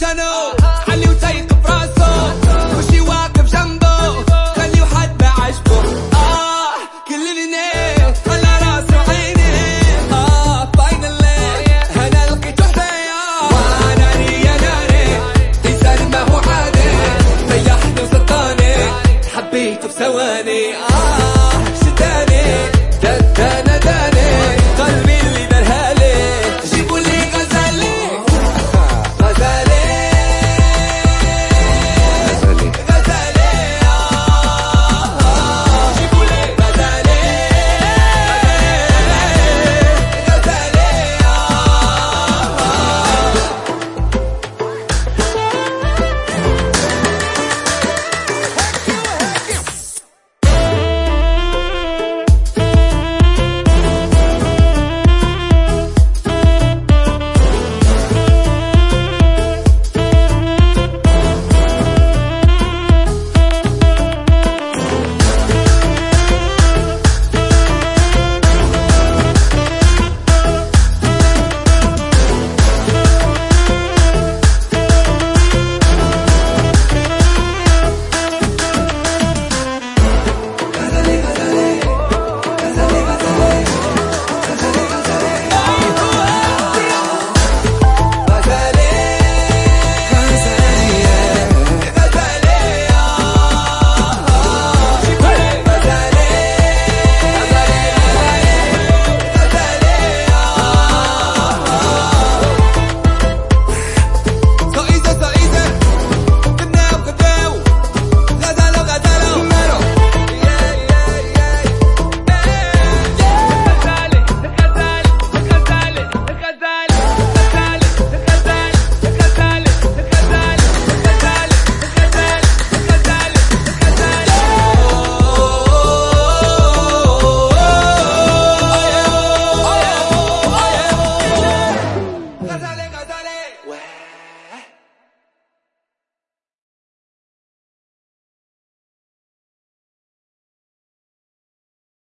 شنو علي وتيق براسه. وشي واقف جنبه. خلي وحد بعشقه. آه كل الناس على راسي وعيني. آه فاينلي أنا لقيت حدايا وأنا ريا ناري. تيسر ما هو عادي. ريحني وسطاني حبيته بثواني. آه.